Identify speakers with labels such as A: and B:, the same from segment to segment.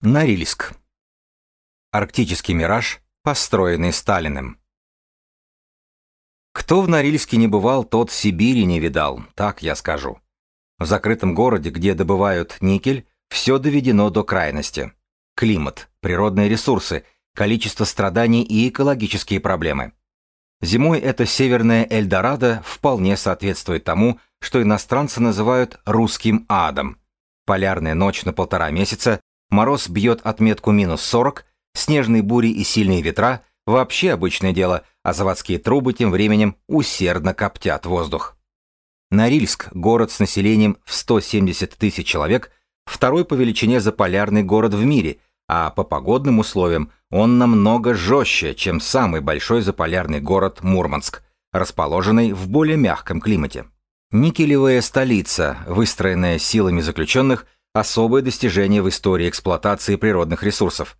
A: Норильск. Арктический мираж, построенный Сталиным. Кто в Норильске не бывал, тот Сибири не видал, так я скажу. В закрытом городе, где добывают никель, все доведено до крайности. Климат, природные ресурсы, количество страданий и экологические проблемы. Зимой это северная Эльдорадо вполне соответствует тому, что иностранцы называют «русским адом». Полярная ночь на полтора месяца Мороз бьет отметку минус 40, снежные бури и сильные ветра – вообще обычное дело, а заводские трубы тем временем усердно коптят воздух. Норильск – город с населением в 170 тысяч человек, второй по величине заполярный город в мире, а по погодным условиям он намного жестче, чем самый большой заполярный город Мурманск, расположенный в более мягком климате. Никелевая столица, выстроенная силами заключенных – особое достижение в истории эксплуатации природных ресурсов.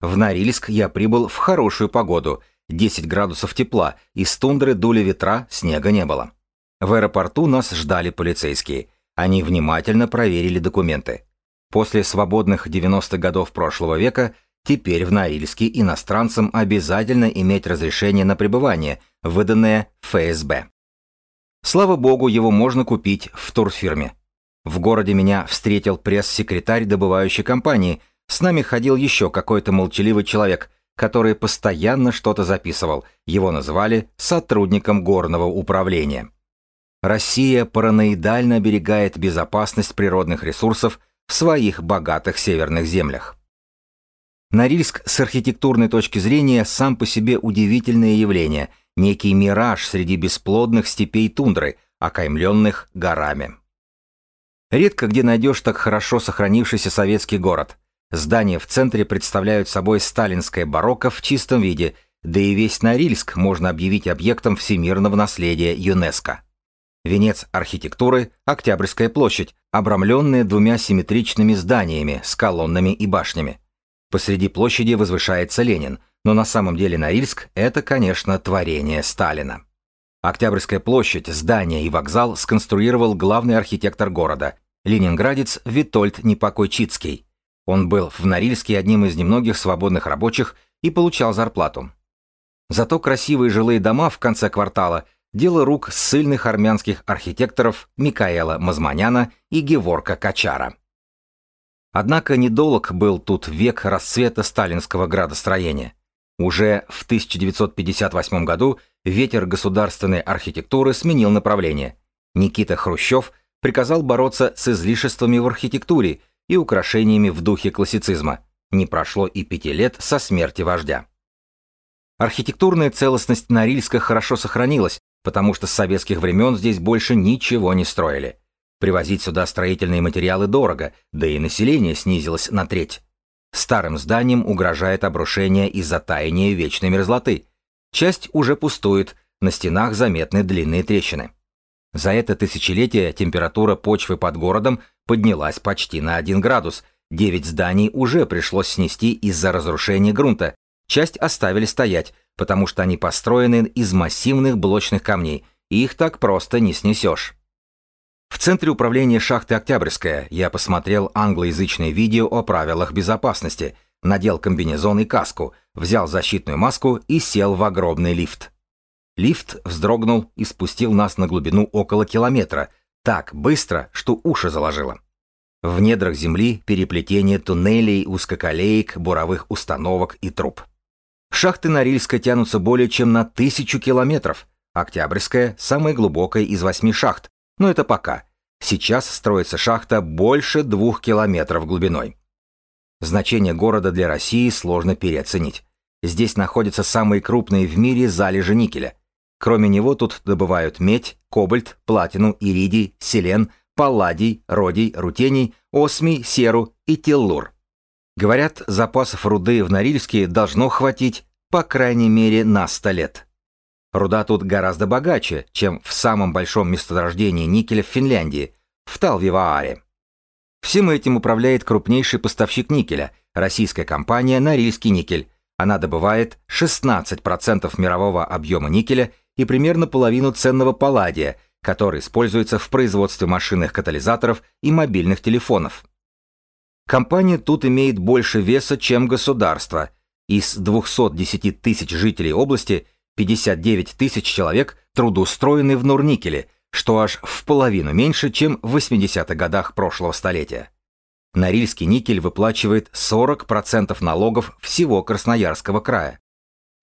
A: В Норильск я прибыл в хорошую погоду, 10 градусов тепла, из тундры дули ветра, снега не было. В аэропорту нас ждали полицейские. Они внимательно проверили документы. После свободных 90-х годов прошлого века теперь в Норильске иностранцам обязательно иметь разрешение на пребывание, выданное ФСБ. Слава богу, его можно купить в турфирме. В городе меня встретил пресс-секретарь добывающей компании. С нами ходил еще какой-то молчаливый человек, который постоянно что-то записывал. Его называли сотрудником горного управления. Россия параноидально оберегает безопасность природных ресурсов в своих богатых северных землях. Норильск с архитектурной точки зрения сам по себе удивительное явление, некий мираж среди бесплодных степей тундры, окаймленных горами. Редко где найдешь так хорошо сохранившийся советский город. Здания в центре представляют собой сталинское барокко в чистом виде, да и весь Норильск можно объявить объектом всемирного наследия ЮНЕСКО. Венец архитектуры – Октябрьская площадь, обрамленная двумя симметричными зданиями с колоннами и башнями. Посреди площади возвышается Ленин, но на самом деле Норильск – это, конечно, творение Сталина. Октябрьская площадь, здание и вокзал сконструировал главный архитектор города ленинградец Витольд Непокойчицкий. Он был в Норильске одним из немногих свободных рабочих и получал зарплату. Зато красивые жилые дома в конце квартала – дело рук ссыльных армянских архитекторов Микаэла Мазманяна и Геворка Качара. Однако недолг был тут век расцвета сталинского градостроения. Уже в 1958 году ветер государственной архитектуры сменил направление. Никита Хрущев – приказал бороться с излишествами в архитектуре и украшениями в духе классицизма. Не прошло и пяти лет со смерти вождя. Архитектурная целостность Норильска хорошо сохранилась, потому что с советских времен здесь больше ничего не строили. Привозить сюда строительные материалы дорого, да и население снизилось на треть. Старым зданиям угрожает обрушение из-за таяния вечной мерзлоты. Часть уже пустует, на стенах заметны длинные трещины. За это тысячелетие температура почвы под городом поднялась почти на 1 градус. Девять зданий уже пришлось снести из-за разрушения грунта. Часть оставили стоять, потому что они построены из массивных блочных камней, и их так просто не снесешь. В центре управления шахты Октябрьская я посмотрел англоязычное видео о правилах безопасности, надел комбинезон и каску, взял защитную маску и сел в огромный лифт. Лифт вздрогнул и спустил нас на глубину около километра, так быстро, что уши заложило. В недрах земли переплетение туннелей, узкоколеек, буровых установок и труб. Шахты Норильска тянутся более чем на тысячу километров. Октябрьская – самая глубокая из восьми шахт, но это пока. Сейчас строится шахта больше двух километров глубиной. Значение города для России сложно переоценить. Здесь находятся самые крупные в мире залежи никеля – Кроме него тут добывают медь, кобальт, платину, иридий, селен, палладий, родий, рутений, осмий, серу и теллур. Говорят, запасов руды в Норильске должно хватить по крайней мере на 100 лет. Руда тут гораздо богаче, чем в самом большом месторождении никеля в Финляндии, в Талвивааре. Всем этим управляет крупнейший поставщик никеля, российская компания «Норильский никель». Она добывает 16% мирового объема никеля и примерно половину ценного палладия, который используется в производстве машинных катализаторов и мобильных телефонов. Компания тут имеет больше веса, чем государство. Из 210 тысяч жителей области 59 тысяч человек трудоустроены в Нурникеле, что аж в половину меньше, чем в 80-х годах прошлого столетия. Норильский никель выплачивает 40% налогов всего Красноярского края.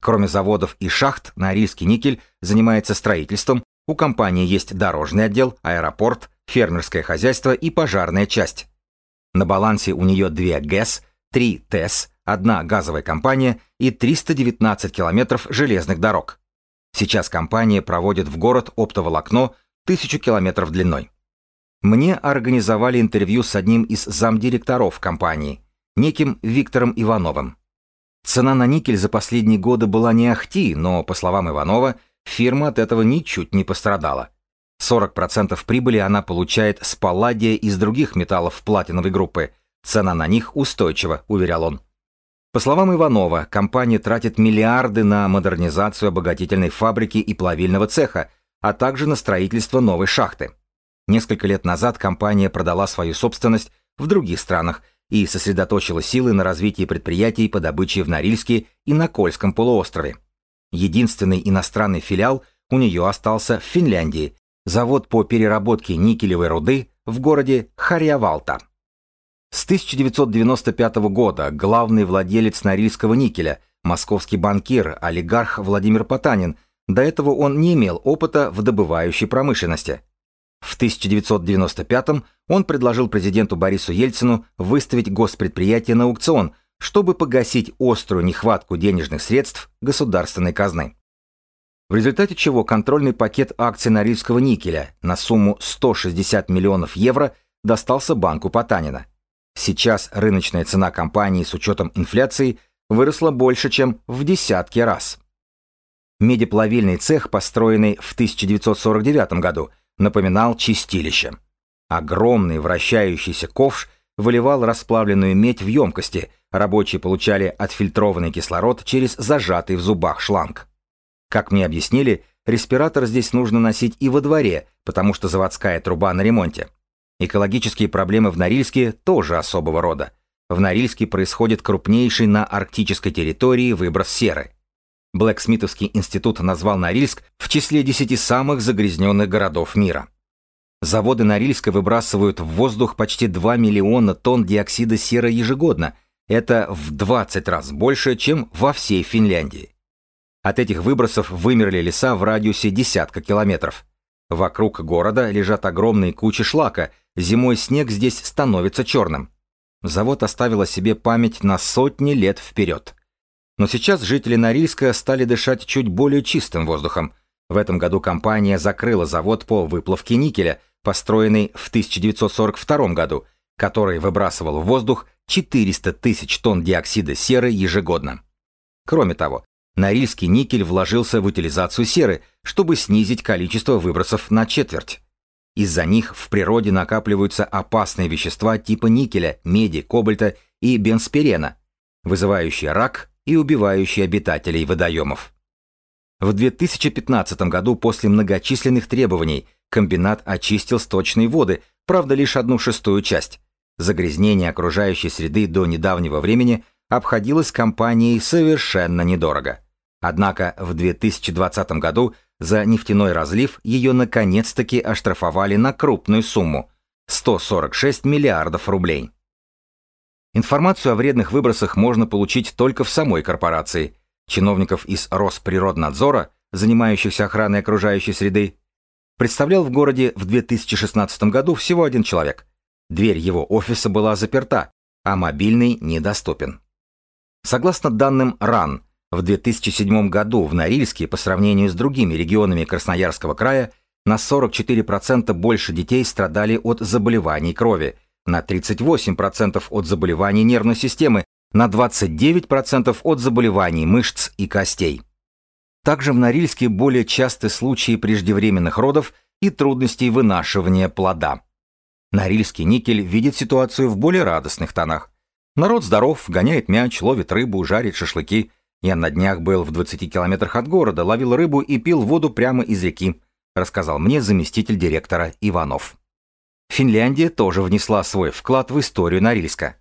A: Кроме заводов и шахт, Норильский никель занимается строительством, у компании есть дорожный отдел, аэропорт, фермерское хозяйство и пожарная часть. На балансе у нее две ГЭС, три ТЭС, одна газовая компания и 319 километров железных дорог. Сейчас компания проводит в город оптоволокно тысячу километров длиной. Мне организовали интервью с одним из замдиректоров компании, неким Виктором Ивановым. Цена на никель за последние годы была не ахти, но, по словам Иванова, фирма от этого ничуть не пострадала. 40% прибыли она получает с палладия из других металлов платиновой группы. Цена на них устойчива, уверял он. По словам Иванова, компания тратит миллиарды на модернизацию обогатительной фабрики и плавильного цеха, а также на строительство новой шахты. Несколько лет назад компания продала свою собственность в других странах и сосредоточила силы на развитии предприятий по добыче в Норильске и на Кольском полуострове. Единственный иностранный филиал у нее остался в Финляндии, завод по переработке никелевой руды в городе Харьявалта. С 1995 года главный владелец Норильского никеля, московский банкир, олигарх Владимир Потанин, до этого он не имел опыта в добывающей промышленности. В 1995 он предложил президенту Борису Ельцину выставить госпредприятие на аукцион, чтобы погасить острую нехватку денежных средств государственной казны. В результате чего контрольный пакет акций Норильского никеля на сумму 160 миллионов евро достался банку Потанина. Сейчас рыночная цена компании с учетом инфляции выросла больше, чем в десятки раз. Медиплавильный цех, построенный в 1949 году, напоминал чистилище. Огромный вращающийся ковш выливал расплавленную медь в емкости, рабочие получали отфильтрованный кислород через зажатый в зубах шланг. Как мне объяснили, респиратор здесь нужно носить и во дворе, потому что заводская труба на ремонте. Экологические проблемы в Норильске тоже особого рода. В Норильске происходит крупнейший на арктической территории выброс серы. Блэксмитовский институт назвал Норильск в числе 10 самых загрязненных городов мира. Заводы Норильска выбрасывают в воздух почти 2 миллиона тонн диоксида серы ежегодно. Это в 20 раз больше, чем во всей Финляндии. От этих выбросов вымерли леса в радиусе десятка километров. Вокруг города лежат огромные кучи шлака, зимой снег здесь становится черным. Завод оставил о себе память на сотни лет вперед. Но сейчас жители Норильска стали дышать чуть более чистым воздухом. В этом году компания закрыла завод по выплавке никеля, построенный в 1942 году, который выбрасывал в воздух 400 тысяч тонн диоксида серы ежегодно. Кроме того, Норильский никель вложился в утилизацию серы, чтобы снизить количество выбросов на четверть. Из-за них в природе накапливаются опасные вещества типа никеля, меди, кобальта и бенспирена, вызывающие рак, и убивающие обитателей водоемов. В 2015 году после многочисленных требований комбинат очистил сточные воды, правда лишь одну шестую часть. Загрязнение окружающей среды до недавнего времени обходилось компанией совершенно недорого. Однако в 2020 году за нефтяной разлив ее наконец-таки оштрафовали на крупную сумму – 146 миллиардов рублей. Информацию о вредных выбросах можно получить только в самой корпорации. Чиновников из Росприроднадзора, занимающихся охраной окружающей среды, представлял в городе в 2016 году всего один человек. Дверь его офиса была заперта, а мобильный недоступен. Согласно данным РАН, в 2007 году в Норильске по сравнению с другими регионами Красноярского края на 44% больше детей страдали от заболеваний крови – на 38% от заболеваний нервной системы, на 29% от заболеваний мышц и костей. Также в Норильске более часты случаи преждевременных родов и трудностей вынашивания плода. Норильский никель видит ситуацию в более радостных тонах. Народ здоров, гоняет мяч, ловит рыбу, жарит шашлыки. Я на днях был в 20 километрах от города, ловил рыбу и пил воду прямо из реки, рассказал мне заместитель директора Иванов. Финляндия тоже внесла свой вклад в историю Норильска.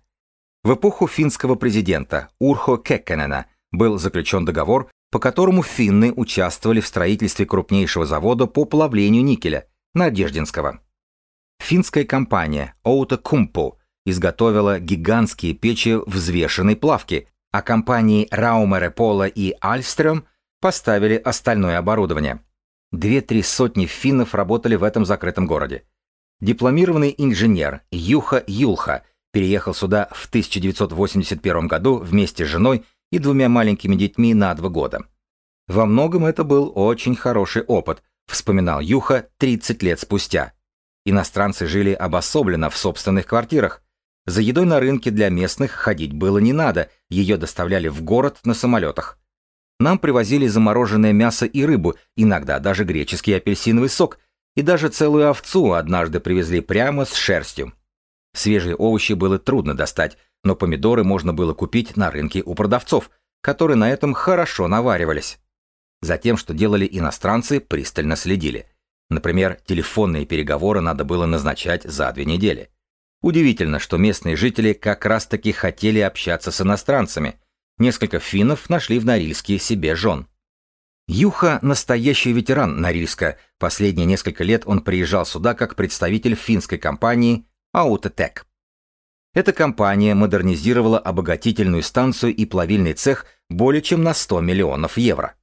A: В эпоху финского президента Урхо Кеккенена был заключен договор, по которому финны участвовали в строительстве крупнейшего завода по плавлению никеля, Надеждинского. Финская компания Outokumpu изготовила гигантские печи взвешенной плавки, а компании Раумере Пола и Альстрем поставили остальное оборудование. Две-три сотни финнов работали в этом закрытом городе. Дипломированный инженер Юха Юлха переехал сюда в 1981 году вместе с женой и двумя маленькими детьми на два года. Во многом это был очень хороший опыт, вспоминал Юха 30 лет спустя. Иностранцы жили обособленно в собственных квартирах. За едой на рынке для местных ходить было не надо, ее доставляли в город на самолетах. Нам привозили замороженное мясо и рыбу, иногда даже греческий апельсиновый сок, и даже целую овцу однажды привезли прямо с шерстью. Свежие овощи было трудно достать, но помидоры можно было купить на рынке у продавцов, которые на этом хорошо наваривались. За тем, что делали иностранцы, пристально следили. Например, телефонные переговоры надо было назначать за две недели. Удивительно, что местные жители как раз-таки хотели общаться с иностранцами. Несколько финнов нашли в Норильске себе жен. Юха – настоящий ветеран Норильска. Последние несколько лет он приезжал сюда как представитель финской компании Autotech. Эта компания модернизировала обогатительную станцию и плавильный цех более чем на 100 миллионов евро.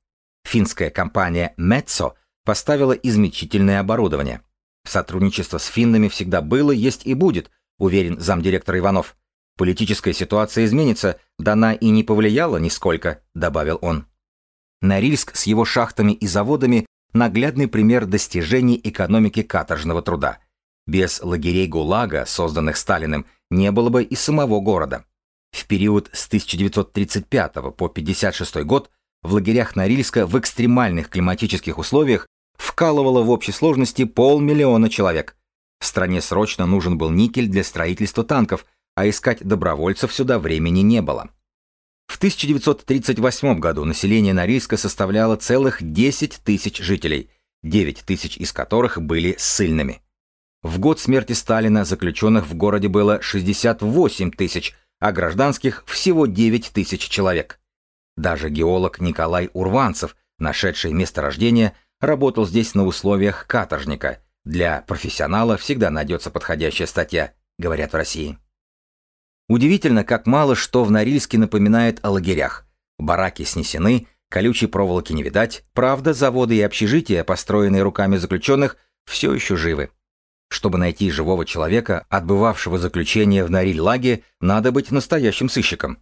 A: Финская компания Metso поставила измечительное оборудование. Сотрудничество с финнами всегда было, есть и будет, уверен замдиректор Иванов. Политическая ситуация изменится, да она и не повлияла нисколько, добавил он. Норильск с его шахтами и заводами – наглядный пример достижений экономики каторжного труда. Без лагерей ГУЛАГа, созданных Сталиным, не было бы и самого города. В период с 1935 по 1956 год в лагерях Норильска в экстремальных климатических условиях вкалывало в общей сложности полмиллиона человек. В стране срочно нужен был никель для строительства танков, а искать добровольцев сюда времени не было. В 1938 году население Норильска составляло целых 10 тысяч жителей, 9 тысяч из которых были ссыльными. В год смерти Сталина заключенных в городе было 68 тысяч, а гражданских всего 9 тысяч человек. Даже геолог Николай Урванцев, нашедший место рождения, работал здесь на условиях каторжника. Для профессионала всегда найдется подходящая статья, говорят в России. Удивительно, как мало что в Норильске напоминает о лагерях. Бараки снесены, колючей проволоки не видать, правда, заводы и общежития, построенные руками заключенных, все еще живы. Чтобы найти живого человека, отбывавшего заключение в Нориль-лаге, надо быть настоящим сыщиком.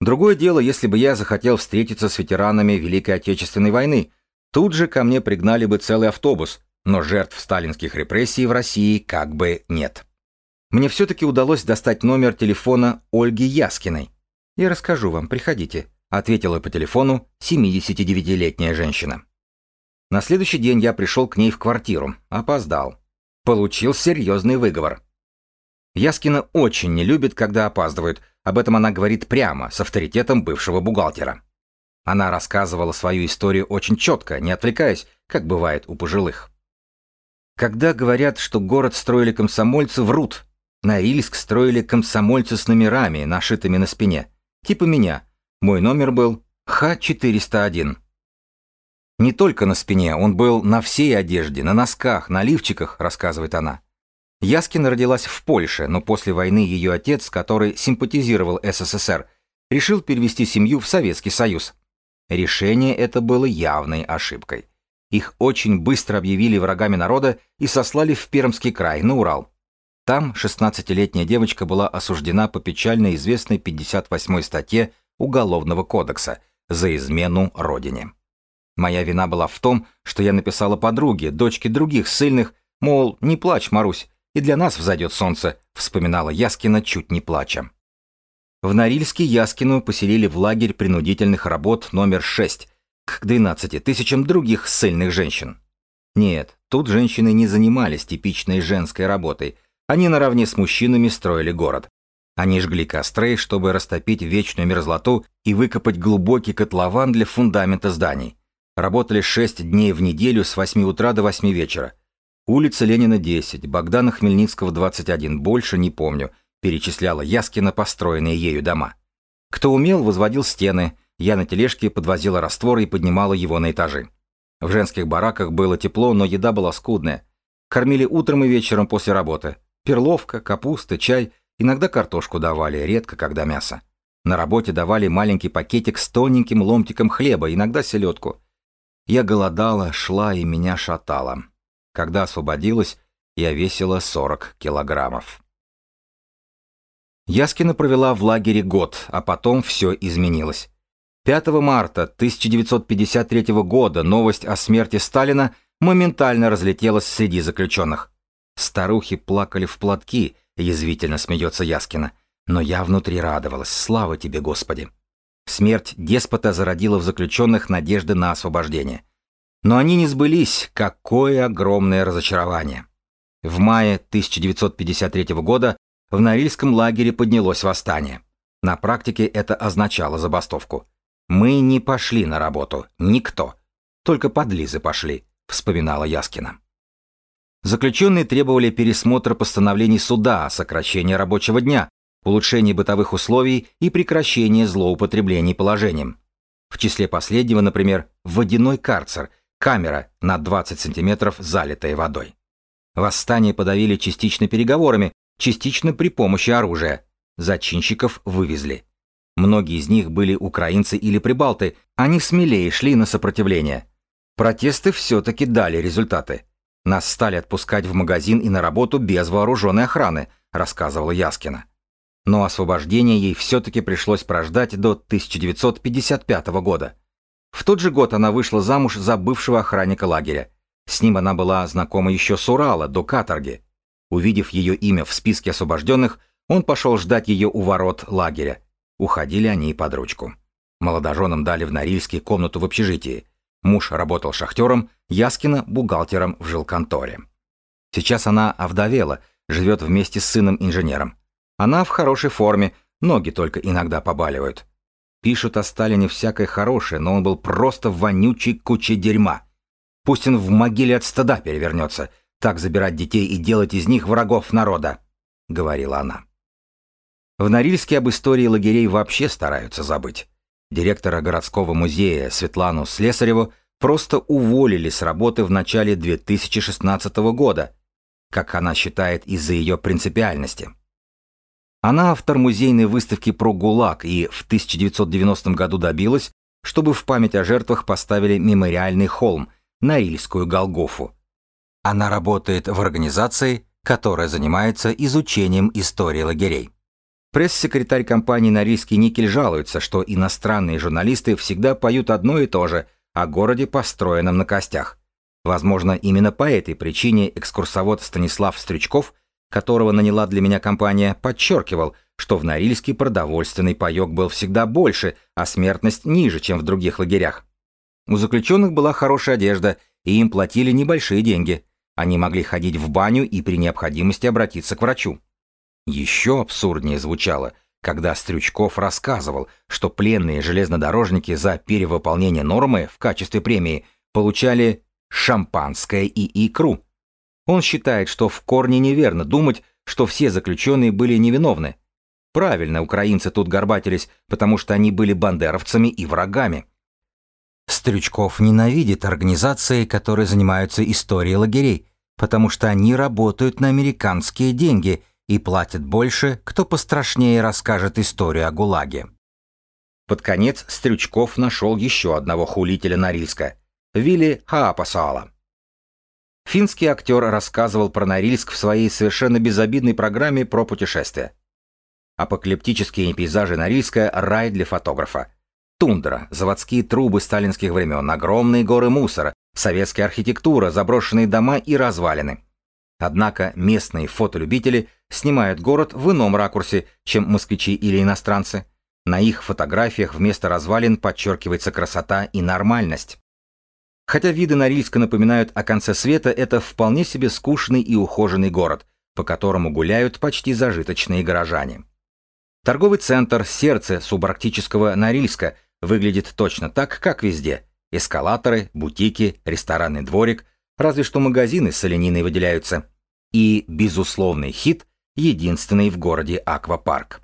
A: Другое дело, если бы я захотел встретиться с ветеранами Великой Отечественной войны. Тут же ко мне пригнали бы целый автобус, но жертв сталинских репрессий в России как бы нет. Мне все-таки удалось достать номер телефона Ольги Яскиной. «Я расскажу вам, приходите», — ответила по телефону 79-летняя женщина. На следующий день я пришел к ней в квартиру, опоздал получил серьезный выговор. Яскина очень не любит, когда опаздывают, об этом она говорит прямо, с авторитетом бывшего бухгалтера. Она рассказывала свою историю очень четко, не отвлекаясь, как бывает у пожилых. Когда говорят, что город строили комсомольцы, врут. На Ильск строили комсомольцы с номерами, нашитыми на спине. Типа меня. Мой номер был Х-401. Не только на спине, он был на всей одежде, на носках, на лифчиках, рассказывает она. Яскина родилась в Польше, но после войны ее отец, который симпатизировал СССР, решил перевести семью в Советский Союз. Решение это было явной ошибкой. Их очень быстро объявили врагами народа и сослали в Пермский край, на Урал. Там 16-летняя девочка была осуждена по печально известной 58-й статье Уголовного кодекса за измену родине. Моя вина была в том, что я написала подруге, дочке других сильных, мол, не плачь, Марусь, и для нас взойдет солнце, вспоминала Яскина, чуть не плача. В Норильске Яскину поселили в лагерь принудительных работ номер 6 к 12 тысячам других сильных женщин. Нет, тут женщины не занимались типичной женской работой, они наравне с мужчинами строили город. Они жгли костры, чтобы растопить вечную мерзлоту и выкопать глубокий котлован для фундамента зданий. Работали 6 дней в неделю с 8 утра до 8 вечера. Улица Ленина 10, Богдана Хмельницкого 21, больше не помню. перечисляла Яскина построенные ею дома. Кто умел, возводил стены, я на тележке подвозила раствор и поднимала его на этажи. В женских бараках было тепло, но еда была скудная. Кормили утром и вечером после работы. Перловка, капуста, чай, иногда картошку давали, редко когда мясо. На работе давали маленький пакетик с тоненьким ломтиком хлеба, иногда селедку. Я голодала, шла и меня шатала. Когда освободилась, я весила 40 килограммов. Яскина провела в лагере год, а потом все изменилось. 5 марта 1953 года новость о смерти Сталина моментально разлетелась среди заключенных. Старухи плакали в платки, язвительно смеется Яскина. Но я внутри радовалась. Слава тебе, Господи! Смерть деспота зародила в заключенных надежды на освобождение. Но они не сбылись. Какое огромное разочарование! В мае 1953 года в Норильском лагере поднялось восстание. На практике это означало забастовку. «Мы не пошли на работу. Никто. Только подлизы пошли», — вспоминала Яскина. Заключенные требовали пересмотра постановлений суда о сокращении рабочего дня, улучшение бытовых условий и прекращение злоупотреблений положением. В числе последнего, например, водяной карцер, камера на 20 сантиметров, залитая водой. Восстание подавили частично переговорами, частично при помощи оружия. Зачинщиков вывезли. Многие из них были украинцы или прибалты, они смелее шли на сопротивление. Протесты все-таки дали результаты. Нас стали отпускать в магазин и на работу без вооруженной охраны, рассказывала Яскина но освобождение ей все-таки пришлось прождать до 1955 года. В тот же год она вышла замуж за бывшего охранника лагеря. С ним она была знакома еще с Урала, до каторги. Увидев ее имя в списке освобожденных, он пошел ждать ее у ворот лагеря. Уходили они под ручку. Молодоженам дали в Норильске комнату в общежитии. Муж работал шахтером, Яскина – бухгалтером в жилконторе. Сейчас она овдовела, живет вместе с сыном-инженером. Она в хорошей форме, ноги только иногда побаливают. Пишут о Сталине всякое хорошее, но он был просто вонючий кучей дерьма. Пусть он в могиле от стыда перевернется, так забирать детей и делать из них врагов народа, — говорила она. В Норильске об истории лагерей вообще стараются забыть. Директора городского музея Светлану Слесареву просто уволили с работы в начале 2016 года, как она считает, из-за ее принципиальности. Она автор музейной выставки про ГУЛАГ и в 1990 году добилась, чтобы в память о жертвах поставили мемориальный холм, Норильскую Голгофу. Она работает в организации, которая занимается изучением истории лагерей. Пресс-секретарь компании «Норильский никель» жалуется, что иностранные журналисты всегда поют одно и то же о городе, построенном на костях. Возможно, именно по этой причине экскурсовод Станислав Стрючков – которого наняла для меня компания, подчеркивал, что в Норильске продовольственный паек был всегда больше, а смертность ниже, чем в других лагерях. У заключенных была хорошая одежда, и им платили небольшие деньги. Они могли ходить в баню и при необходимости обратиться к врачу. Еще абсурднее звучало, когда Стрючков рассказывал, что пленные железнодорожники за перевыполнение нормы в качестве премии получали шампанское и икру. Он считает, что в корне неверно думать, что все заключенные были невиновны. Правильно, украинцы тут горбатились, потому что они были бандеровцами и врагами. Стрючков ненавидит организации, которые занимаются историей лагерей, потому что они работают на американские деньги и платят больше, кто пострашнее расскажет историю о ГУЛАГе. Под конец Стрючков нашел еще одного хулителя Норильска – Вилли Хаапасала. Финский актер рассказывал про Норильск в своей совершенно безобидной программе про путешествия. Апокалиптические пейзажи Норильска – рай для фотографа. Тундра, заводские трубы сталинских времен, огромные горы мусора, советская архитектура, заброшенные дома и развалины. Однако местные фотолюбители снимают город в ином ракурсе, чем москвичи или иностранцы. На их фотографиях вместо развалин подчеркивается красота и нормальность. Хотя виды Норильска напоминают о конце света, это вполне себе скучный и ухоженный город, по которому гуляют почти зажиточные горожане. Торговый центр, сердце субарктического Норильска, выглядит точно так, как везде. Эскалаторы, бутики, ресторанный дворик, разве что магазины с олениной выделяются. И безусловный хит единственный в городе аквапарк.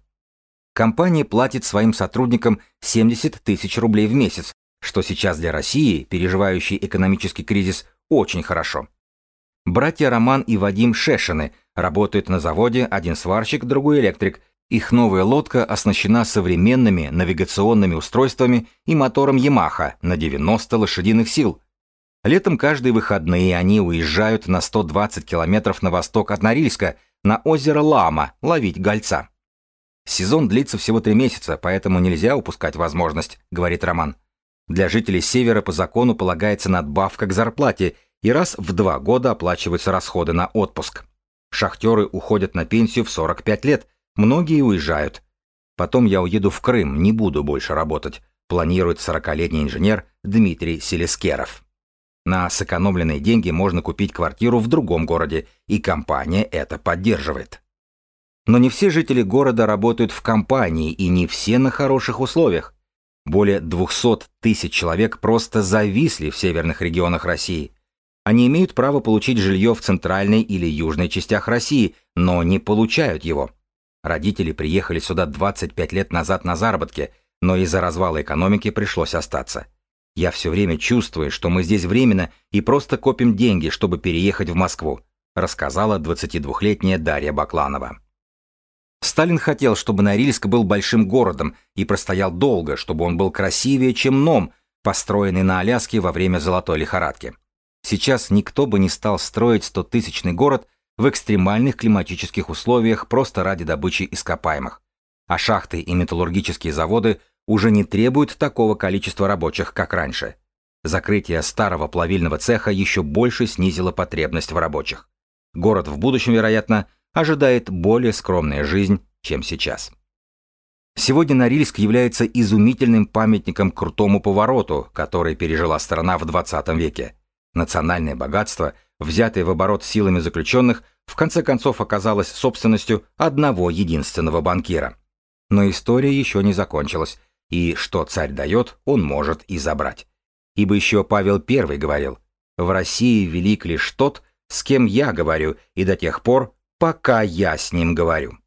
A: Компания платит своим сотрудникам 70 тысяч рублей в месяц, что сейчас для России, переживающей экономический кризис, очень хорошо. Братья Роман и Вадим Шешины работают на заводе, один сварщик, другой электрик. Их новая лодка оснащена современными навигационными устройствами и мотором Yamaha на 90 лошадиных сил. Летом каждые выходные они уезжают на 120 километров на восток от Норильска, на озеро Лама, ловить гольца. Сезон длится всего три месяца, поэтому нельзя упускать возможность, говорит Роман. Для жителей Севера по закону полагается надбавка к зарплате, и раз в два года оплачиваются расходы на отпуск. Шахтеры уходят на пенсию в 45 лет, многие уезжают. Потом я уеду в Крым, не буду больше работать, планирует 40-летний инженер Дмитрий Селескеров. На сэкономленные деньги можно купить квартиру в другом городе, и компания это поддерживает. Но не все жители города работают в компании, и не все на хороших условиях. Более 200 тысяч человек просто зависли в северных регионах России. Они имеют право получить жилье в центральной или южной частях России, но не получают его. Родители приехали сюда 25 лет назад на заработки, но из-за развала экономики пришлось остаться. Я все время чувствую, что мы здесь временно и просто копим деньги, чтобы переехать в Москву, рассказала 22-летняя Дарья Бакланова. Сталин хотел, чтобы Норильск был большим городом и простоял долго, чтобы он был красивее, чем Ном, построенный на Аляске во время золотой лихорадки. Сейчас никто бы не стал строить стотысячный город в экстремальных климатических условиях просто ради добычи ископаемых. А шахты и металлургические заводы уже не требуют такого количества рабочих, как раньше. Закрытие старого плавильного цеха еще больше снизило потребность в рабочих. Город в будущем, вероятно, ожидает более скромная жизнь, чем сейчас. Сегодня Норильск является изумительным памятником крутому повороту, который пережила страна в 20 веке. Национальное богатство, взятое в оборот силами заключенных, в конце концов оказалось собственностью одного единственного банкира. Но история еще не закончилась, и что царь дает, он может и забрать. Ибо еще Павел I говорил, «В России велик лишь тот, с кем я говорю, и до тех пор, пока я с ним говорю.